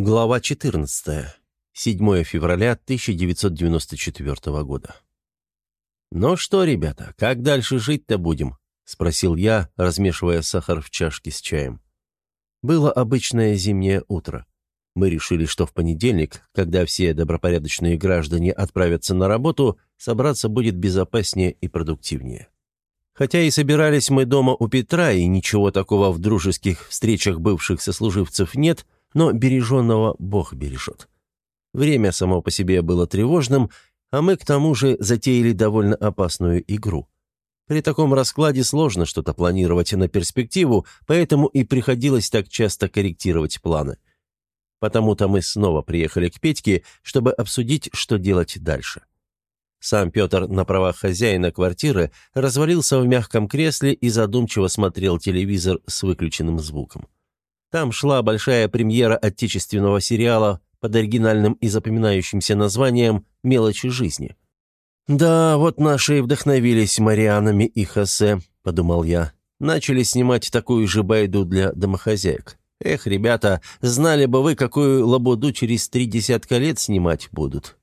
Глава 14. 7 февраля 1994 года. «Ну что, ребята, как дальше жить-то будем?» — спросил я, размешивая сахар в чашке с чаем. Было обычное зимнее утро. Мы решили, что в понедельник, когда все добропорядочные граждане отправятся на работу, собраться будет безопаснее и продуктивнее. Хотя и собирались мы дома у Петра, и ничего такого в дружеских встречах бывших сослуживцев нет — но береженного Бог бережет. Время само по себе было тревожным, а мы к тому же затеяли довольно опасную игру. При таком раскладе сложно что-то планировать на перспективу, поэтому и приходилось так часто корректировать планы. Потому-то мы снова приехали к Петьке, чтобы обсудить, что делать дальше. Сам Петр на правах хозяина квартиры развалился в мягком кресле и задумчиво смотрел телевизор с выключенным звуком. Там шла большая премьера отечественного сериала под оригинальным и запоминающимся названием «Мелочи жизни». «Да, вот наши и вдохновились Марианами и Хосе», — подумал я. «Начали снимать такую же байду для домохозяек. Эх, ребята, знали бы вы, какую лабуду через три десятка лет снимать будут.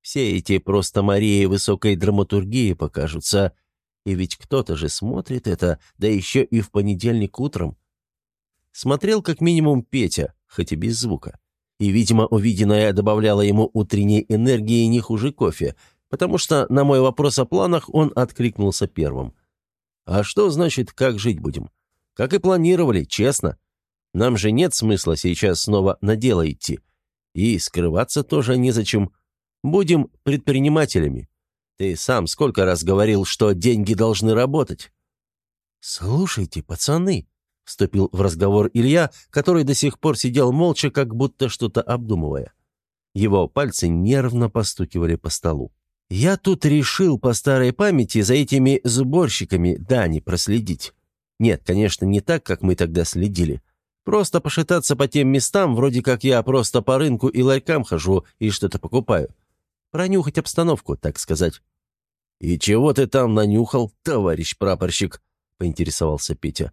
Все эти просто Марии высокой драматургии покажутся. И ведь кто-то же смотрит это, да еще и в понедельник утром. Смотрел как минимум Петя, хоть и без звука. И, видимо, увиденное добавляло ему утренней энергии не хуже кофе, потому что на мой вопрос о планах он откликнулся первым. «А что значит, как жить будем? Как и планировали, честно. Нам же нет смысла сейчас снова на дело идти. И скрываться тоже незачем. Будем предпринимателями. Ты сам сколько раз говорил, что деньги должны работать?» «Слушайте, пацаны», вступил в разговор Илья, который до сих пор сидел молча, как будто что-то обдумывая. Его пальцы нервно постукивали по столу. «Я тут решил по старой памяти за этими сборщиками Дани проследить. Нет, конечно, не так, как мы тогда следили. Просто пошататься по тем местам, вроде как я просто по рынку и ларькам хожу и что-то покупаю. Пронюхать обстановку, так сказать». «И чего ты там нанюхал, товарищ прапорщик?» — поинтересовался Петя.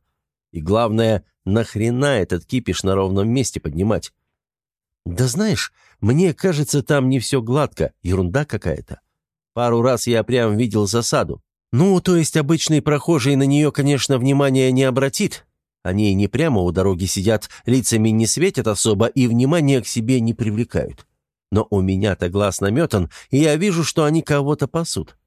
И главное, нахрена этот кипиш на ровном месте поднимать? Да знаешь, мне кажется, там не все гладко, ерунда какая-то. Пару раз я прям видел засаду. Ну, то есть обычный прохожий на нее, конечно, внимания не обратит. Они не прямо у дороги сидят, лицами не светят особо и внимания к себе не привлекают. Но у меня-то глаз наметан, и я вижу, что они кого-то пасут.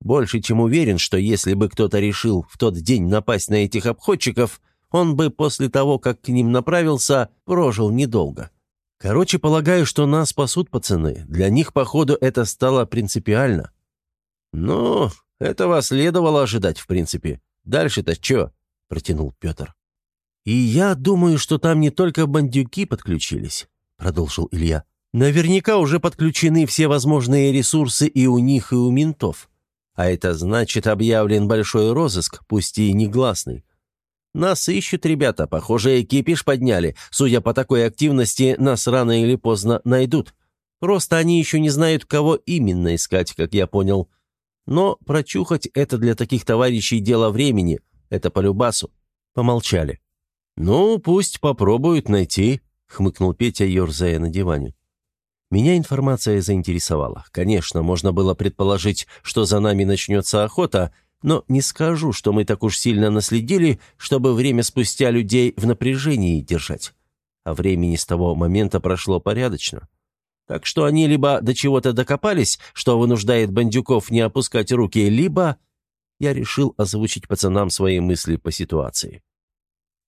Больше чем уверен, что если бы кто-то решил в тот день напасть на этих обходчиков, он бы после того, как к ним направился, прожил недолго. Короче, полагаю, что нас спасут пацаны. Для них, походу, это стало принципиально. «Ну, этого следовало ожидать, в принципе. Дальше-то что?» — протянул Петр. «И я думаю, что там не только бандюки подключились», — продолжил Илья. «Наверняка уже подключены все возможные ресурсы и у них, и у ментов. А это значит, объявлен большой розыск, пусть и негласный. Нас ищут ребята, похоже, экипиш подняли. Судя по такой активности, нас рано или поздно найдут. Просто они еще не знают, кого именно искать, как я понял. Но прочухать это для таких товарищей дело времени. Это по любасу. Помолчали. «Ну, пусть попробуют найти», — хмыкнул Петя, ерзая на диване. Меня информация заинтересовала. Конечно, можно было предположить, что за нами начнется охота — но не скажу, что мы так уж сильно наследили, чтобы время спустя людей в напряжении держать. А времени с того момента прошло порядочно. Так что они либо до чего-то докопались, что вынуждает бандюков не опускать руки, либо я решил озвучить пацанам свои мысли по ситуации.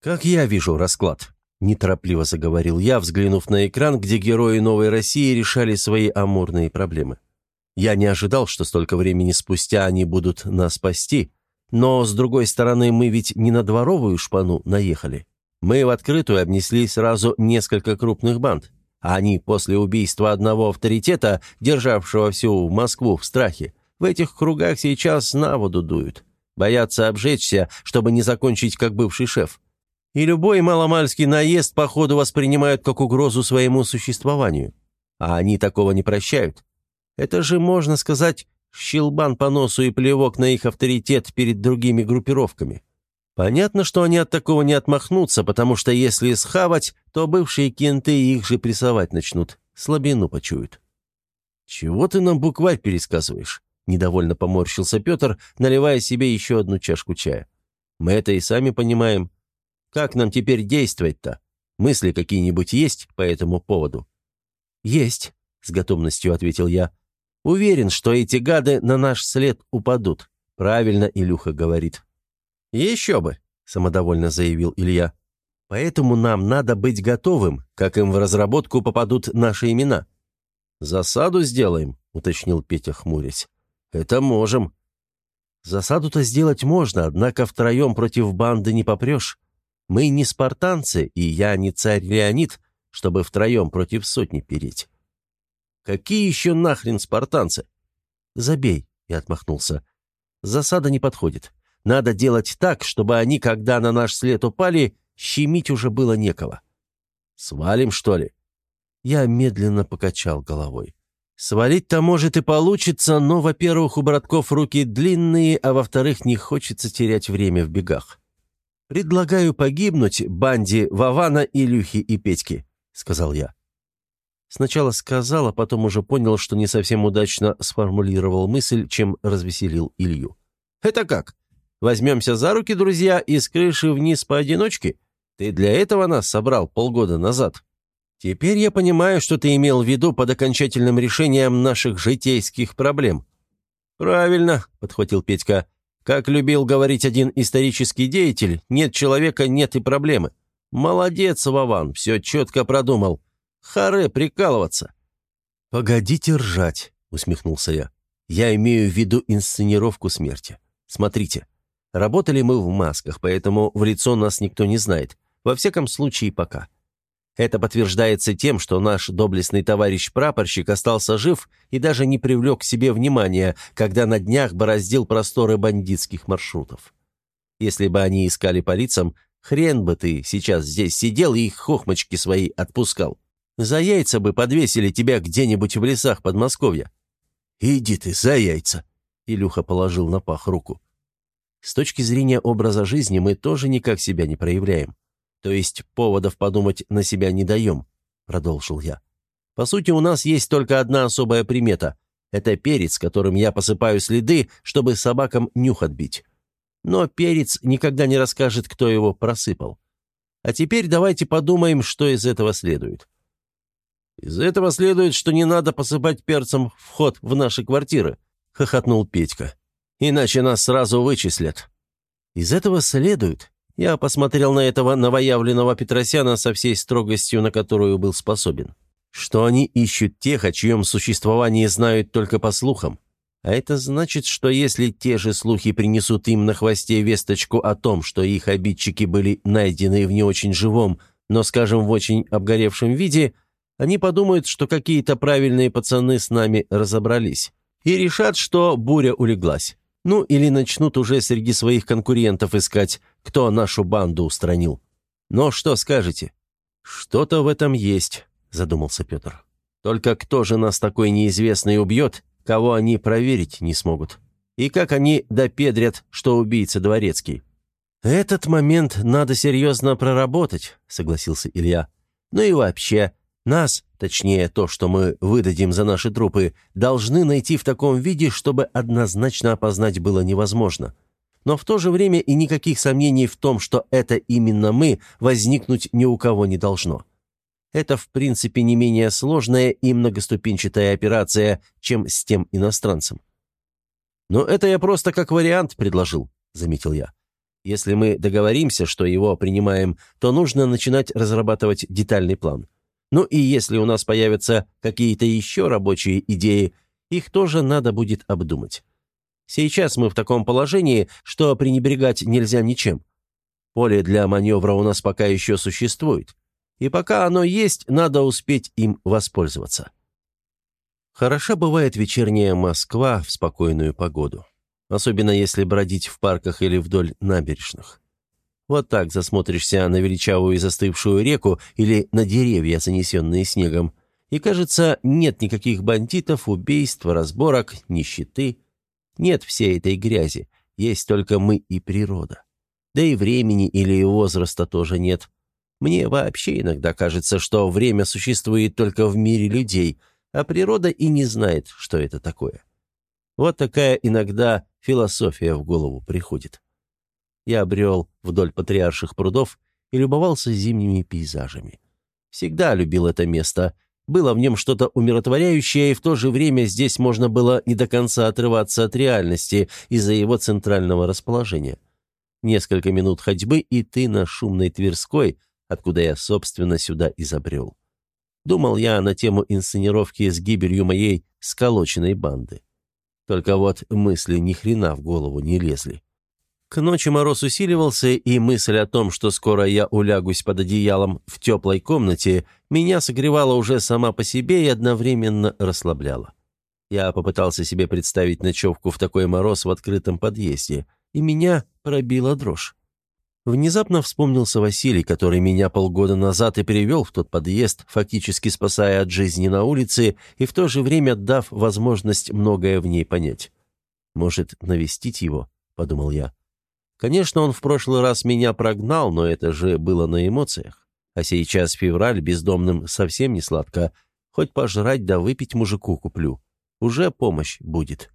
«Как я вижу расклад», — неторопливо заговорил я, взглянув на экран, где герои «Новой России» решали свои амурные проблемы. Я не ожидал, что столько времени спустя они будут нас спасти, но, с другой стороны, мы ведь не на дворовую шпану наехали. Мы в открытую обнесли сразу несколько крупных банд, они после убийства одного авторитета, державшего всю Москву в страхе, в этих кругах сейчас на воду дуют. Боятся обжечься, чтобы не закончить как бывший шеф. И любой маломальский наезд, походу, воспринимают как угрозу своему существованию. А они такого не прощают. Это же, можно сказать, щелбан по носу и плевок на их авторитет перед другими группировками. Понятно, что они от такого не отмахнутся, потому что если схавать, то бывшие кенты их же прессовать начнут, слабину почуют. «Чего ты нам букварь пересказываешь?» — недовольно поморщился Петр, наливая себе еще одну чашку чая. «Мы это и сами понимаем. Как нам теперь действовать-то? Мысли какие-нибудь есть по этому поводу?» «Есть», — с готовностью ответил я. «Уверен, что эти гады на наш след упадут», — правильно Илюха говорит. «Еще бы», — самодовольно заявил Илья. «Поэтому нам надо быть готовым, как им в разработку попадут наши имена». «Засаду сделаем», — уточнил Петя, хмурясь. «Это можем». «Засаду-то сделать можно, однако втроем против банды не попрешь. Мы не спартанцы, и я не царь Леонид, чтобы втроем против сотни переть». «Какие еще нахрен спартанцы?» «Забей», — я отмахнулся. «Засада не подходит. Надо делать так, чтобы они, когда на наш след упали, щемить уже было некого». «Свалим, что ли?» Я медленно покачал головой. Свалить-то, может, и получится, но, во-первых, у братков руки длинные, а во-вторых, не хочется терять время в бегах. «Предлагаю погибнуть банде Вована, Илюхи и Петьки», — сказал я. Сначала сказал, а потом уже понял, что не совсем удачно сформулировал мысль, чем развеселил Илью. «Это как? Возьмемся за руки, друзья, и с крыши вниз поодиночке? Ты для этого нас собрал полгода назад?» «Теперь я понимаю, что ты имел в виду под окончательным решением наших житейских проблем». «Правильно», — подхватил Петька. Как любил говорить один исторический деятель, нет человека, нет и проблемы. Молодец, Вован, все четко продумал. Харе прикалываться. «Погодите ржать», — усмехнулся я. «Я имею в виду инсценировку смерти. Смотрите, работали мы в масках, поэтому в лицо нас никто не знает. Во всяком случае, пока. Это подтверждается тем, что наш доблестный товарищ-прапорщик остался жив и даже не привлек к себе внимания, когда на днях бороздил просторы бандитских маршрутов. Если бы они искали по лицам, хрен бы ты сейчас здесь сидел и их хохмочки свои отпускал. За яйца бы подвесили тебя где-нибудь в лесах Подмосковья. «Иди ты, за яйца!» — Илюха положил на пах руку. С точки зрения образа жизни мы тоже никак себя не проявляем. То есть поводов подумать на себя не даем», — продолжил я. «По сути, у нас есть только одна особая примета. Это перец, которым я посыпаю следы, чтобы собакам нюх отбить. Но перец никогда не расскажет, кто его просыпал. А теперь давайте подумаем, что из этого следует». «Из этого следует, что не надо посыпать перцем вход в наши квартиры», — хохотнул Петька. «Иначе нас сразу вычислят». «Из этого следует», я посмотрел на этого новоявленного Петросяна со всей строгостью, на которую был способен. Что они ищут тех, о чьем существовании знают только по слухам. А это значит, что если те же слухи принесут им на хвосте весточку о том, что их обидчики были найдены в не очень живом, но, скажем, в очень обгоревшем виде, они подумают, что какие-то правильные пацаны с нами разобрались. И решат, что буря улеглась. Ну, или начнут уже среди своих конкурентов искать, кто нашу банду устранил. Но что скажете?» «Что-то в этом есть», — задумался Петр. «Только кто же нас такой неизвестный убьет, кого они проверить не смогут? И как они допедрят, что убийца дворецкий?» «Этот момент надо серьезно проработать», — согласился Илья. «Ну и вообще, нас, точнее то, что мы выдадим за наши трупы, должны найти в таком виде, чтобы однозначно опознать было невозможно. Но в то же время и никаких сомнений в том, что это именно мы, возникнуть ни у кого не должно. Это, в принципе, не менее сложная и многоступенчатая операция, чем с тем иностранцем. «Но это я просто как вариант предложил», — заметил я. «Если мы договоримся, что его принимаем, то нужно начинать разрабатывать детальный план». Ну и если у нас появятся какие-то еще рабочие идеи, их тоже надо будет обдумать. Сейчас мы в таком положении, что пренебрегать нельзя ничем. Поле для маневра у нас пока еще существует. И пока оно есть, надо успеть им воспользоваться. Хороша бывает вечерняя Москва в спокойную погоду. Особенно если бродить в парках или вдоль набережных. Вот так засмотришься на величавую и застывшую реку или на деревья, занесенные снегом, и, кажется, нет никаких бандитов, убийств, разборок, нищеты. Нет всей этой грязи, есть только мы и природа. Да и времени или возраста тоже нет. Мне вообще иногда кажется, что время существует только в мире людей, а природа и не знает, что это такое. Вот такая иногда философия в голову приходит. Я обрел вдоль патриарших прудов и любовался зимними пейзажами. Всегда любил это место. Было в нем что-то умиротворяющее, и в то же время здесь можно было не до конца отрываться от реальности из-за его центрального расположения. Несколько минут ходьбы, и ты на шумной Тверской, откуда я, собственно, сюда изобрел. Думал я на тему инсценировки с гибелью моей сколоченной банды. Только вот мысли ни хрена в голову не лезли. К ночи мороз усиливался, и мысль о том, что скоро я улягусь под одеялом в теплой комнате, меня согревала уже сама по себе и одновременно расслабляла. Я попытался себе представить ночевку в такой мороз в открытом подъезде, и меня пробила дрожь. Внезапно вспомнился Василий, который меня полгода назад и перевел в тот подъезд, фактически спасая от жизни на улице и в то же время дав возможность многое в ней понять. «Может, навестить его?» — подумал я. Конечно, он в прошлый раз меня прогнал, но это же было на эмоциях. А сейчас февраль бездомным совсем не сладко. Хоть пожрать да выпить мужику куплю. Уже помощь будет.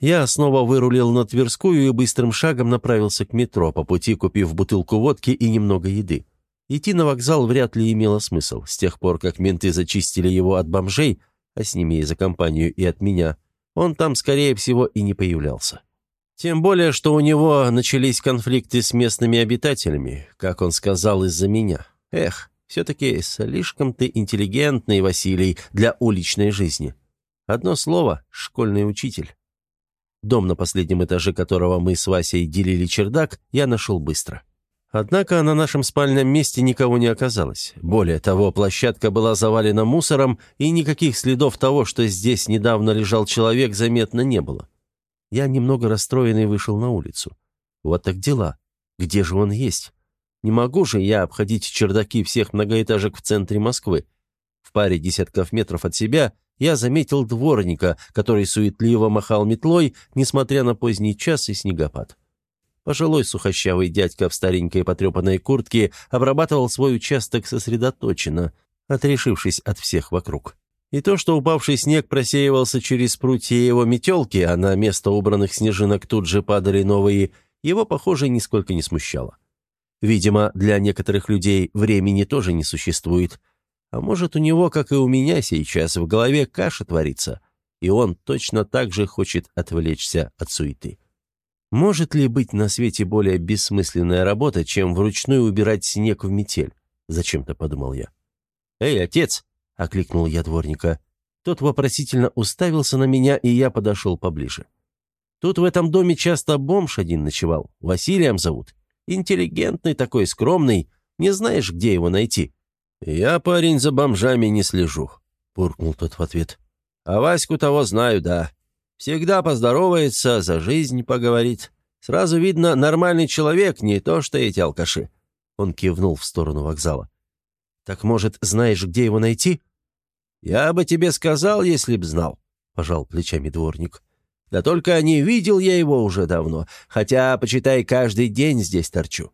Я снова вырулил на Тверскую и быстрым шагом направился к метро, по пути купив бутылку водки и немного еды. Идти на вокзал вряд ли имело смысл. С тех пор, как менты зачистили его от бомжей, а с ними и за компанию, и от меня, он там, скорее всего, и не появлялся. Тем более, что у него начались конфликты с местными обитателями, как он сказал, из-за меня. Эх, все-таки слишком ты интеллигентный, Василий, для уличной жизни. Одно слово — школьный учитель. Дом, на последнем этаже которого мы с Васей делили чердак, я нашел быстро. Однако на нашем спальном месте никого не оказалось. Более того, площадка была завалена мусором, и никаких следов того, что здесь недавно лежал человек, заметно не было. Я немного расстроенный вышел на улицу. Вот так дела. Где же он есть? Не могу же я обходить чердаки всех многоэтажек в центре Москвы. В паре десятков метров от себя я заметил дворника, который суетливо махал метлой, несмотря на поздний час и снегопад. Пожилой сухощавый дядька в старенькой потрепанной куртке обрабатывал свой участок сосредоточенно, отрешившись от всех вокруг. И то, что упавший снег просеивался через прутья его метелки, а на место убранных снежинок тут же падали новые, его, похоже, нисколько не смущало. Видимо, для некоторых людей времени тоже не существует. А может, у него, как и у меня сейчас, в голове каша творится, и он точно так же хочет отвлечься от суеты. Может ли быть на свете более бессмысленная работа, чем вручную убирать снег в метель? Зачем-то подумал я. «Эй, отец!» — окликнул я дворника. Тот вопросительно уставился на меня, и я подошел поближе. Тут в этом доме часто бомж один ночевал. Василием зовут. Интеллигентный такой, скромный. Не знаешь, где его найти?» «Я, парень, за бомжами не слежу», — буркнул тот в ответ. «А Ваську того знаю, да. Всегда поздоровается, за жизнь поговорит. Сразу видно, нормальный человек, не то что эти алкаши». Он кивнул в сторону вокзала. «Так, может, знаешь, где его найти?» «Я бы тебе сказал, если б знал», — пожал плечами дворник. «Да только не видел я его уже давно, хотя, почитай, каждый день здесь торчу.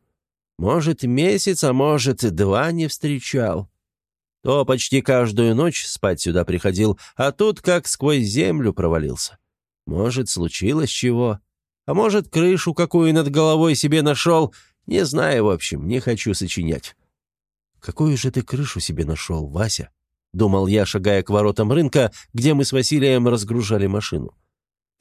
Может, месяц, а может, два не встречал. То почти каждую ночь спать сюда приходил, а тут как сквозь землю провалился. Может, случилось чего, а может, крышу какую над головой себе нашел, не знаю, в общем, не хочу сочинять». «Какую же ты крышу себе нашел, Вася?» Думал я, шагая к воротам рынка, где мы с Василием разгружали машину.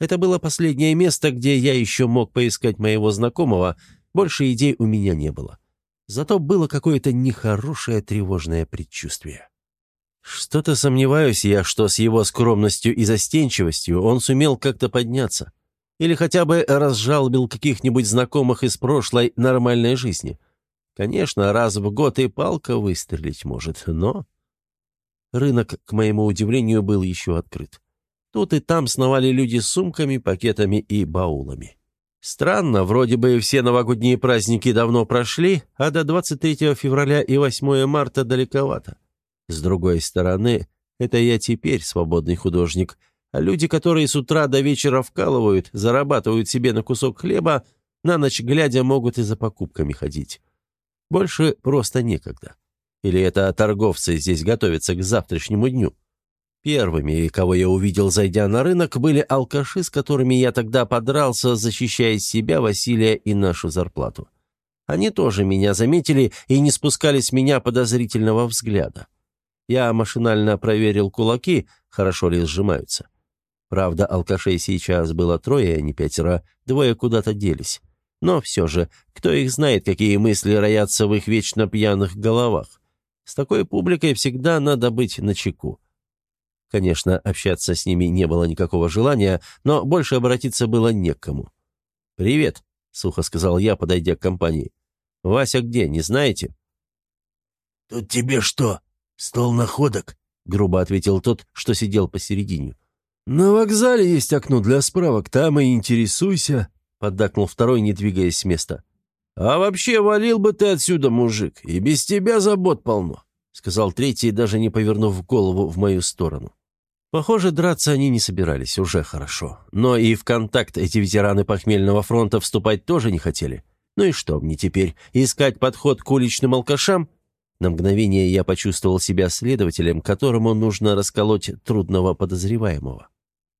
Это было последнее место, где я еще мог поискать моего знакомого, больше идей у меня не было. Зато было какое-то нехорошее тревожное предчувствие. Что-то сомневаюсь я, что с его скромностью и застенчивостью он сумел как-то подняться. Или хотя бы разжалобил каких-нибудь знакомых из прошлой нормальной жизни. Конечно, раз в год и палка выстрелить может, но... Рынок, к моему удивлению, был еще открыт. Тут и там сновали люди с сумками, пакетами и баулами. Странно, вроде бы все новогодние праздники давно прошли, а до 23 февраля и 8 марта далековато. С другой стороны, это я теперь свободный художник, а люди, которые с утра до вечера вкалывают, зарабатывают себе на кусок хлеба, На ночь глядя могут и за покупками ходить. Больше просто некогда. Или это торговцы здесь готовятся к завтрашнему дню? Первыми, кого я увидел, зайдя на рынок, были алкаши, с которыми я тогда подрался, защищая себя, Василия и нашу зарплату. Они тоже меня заметили и не спускали с меня подозрительного взгляда. Я машинально проверил кулаки, хорошо ли сжимаются. Правда, алкашей сейчас было трое, а не пятеро, двое куда-то делись. Но все же, кто их знает, какие мысли роятся в их вечно пьяных головах. С такой публикой всегда надо быть начеку. Конечно, общаться с ними не было никакого желания, но больше обратиться было не к кому. «Привет», — сухо сказал я, подойдя к компании. «Вася где, не знаете?» «Тут тебе что, стол находок?» — грубо ответил тот, что сидел посередине. «На вокзале есть окно для справок, там и интересуйся», — поддакнул второй, не двигаясь с места. «А вообще валил бы ты отсюда, мужик, и без тебя забот полно», — сказал третий, даже не повернув голову в мою сторону. Похоже, драться они не собирались, уже хорошо. Но и в контакт эти ветераны похмельного фронта вступать тоже не хотели. Ну и что мне теперь, искать подход к уличным алкашам? На мгновение я почувствовал себя следователем, которому нужно расколоть трудного подозреваемого.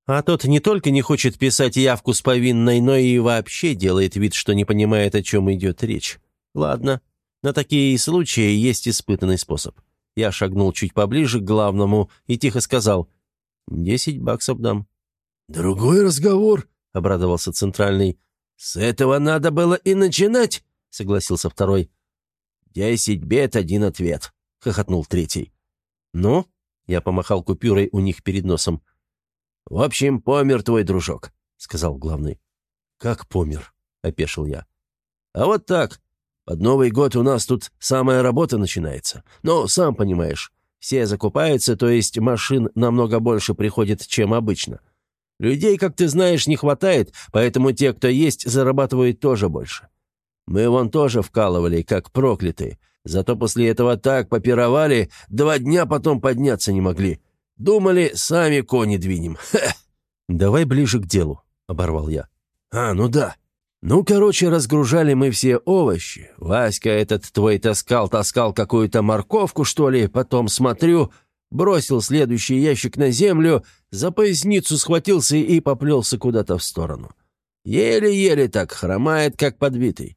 А тот не только не хочет писать явку с повинной, но и вообще делает вид, что не понимает, о чем идет речь. Ладно, на такие случаи есть испытанный способ. Я шагнул чуть поближе к главному и тихо сказал «Десять баксов дам». «Другой разговор», — обрадовался центральный. «С этого надо было и начинать», — согласился второй. «Десять бед, один ответ», — хохотнул третий. «Ну?» — я помахал купюрой у них перед носом. «В общем, помер твой дружок», — сказал главный. «Как помер?» — опешил я. «А вот так. Под Новый год у нас тут самая работа начинается. Ну, сам понимаешь, все закупаются, то есть машин намного больше приходит, чем обычно. Людей, как ты знаешь, не хватает, поэтому те, кто есть, зарабатывают тоже больше. Мы вон тоже вкалывали, как проклятые. Зато после этого так попировали, два дня потом подняться не могли. Думали, сами кони двинем. Ха! «Давай ближе к делу», — оборвал я. «А, ну да. Ну, короче, разгружали мы все овощи. Васька этот твой таскал-таскал какую-то морковку, что ли, потом смотрю, бросил следующий ящик на землю, за поясницу схватился и поплелся куда-то в сторону. Еле-еле так, хромает, как подбитый.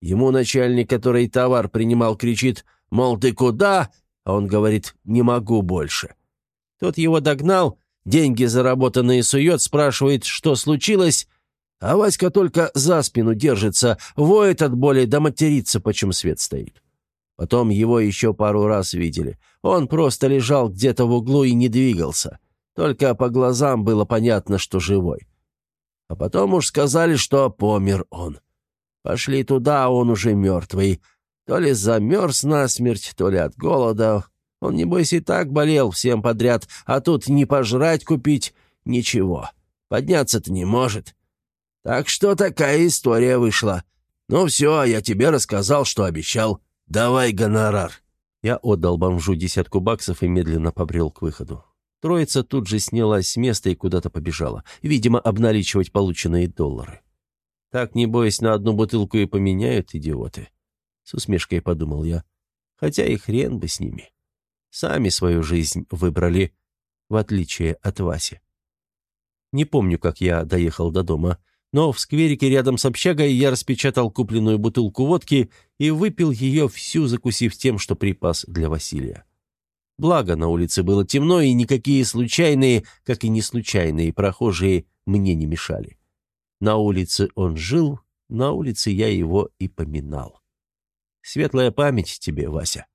Ему начальник, который товар принимал, кричит, мол, ты куда? А он говорит, не могу больше. Тот его догнал, деньги заработанные сует, спрашивает, что случилось, а Васька только за спину держится, воет от боли да матерится, почем свет стоит. Потом его еще пару раз видели. Он просто лежал где-то в углу и не двигался. Только по глазам было понятно, что живой. А потом уж сказали, что помер он. Пошли туда, он уже мертвый. То ли замерз насмерть, то ли от голода. Он, небось, и так болел всем подряд, а тут не пожрать купить — ничего. Подняться-то не может. Так что такая история вышла. Ну все, я тебе рассказал, что обещал. Давай гонорар». Я отдал бомжу десятку баксов и медленно побрел к выходу. Троица тут же снялась с места и куда-то побежала, видимо, обналичивать полученные доллары. Так, не боясь, на одну бутылку и поменяют идиоты. С усмешкой подумал я. Хотя и хрен бы с ними. Сами свою жизнь выбрали, в отличие от Васи. Не помню, как я доехал до дома, но в скверике рядом с общагой я распечатал купленную бутылку водки и выпил ее всю, закусив тем, что припас для Василия. Благо, на улице было темно, и никакие случайные, как и неслучайные прохожие мне не мешали. На улице он жил, на улице я его и поминал. Светлая память тебе, Вася.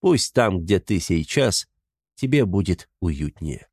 Пусть там, где ты сейчас, тебе будет уютнее.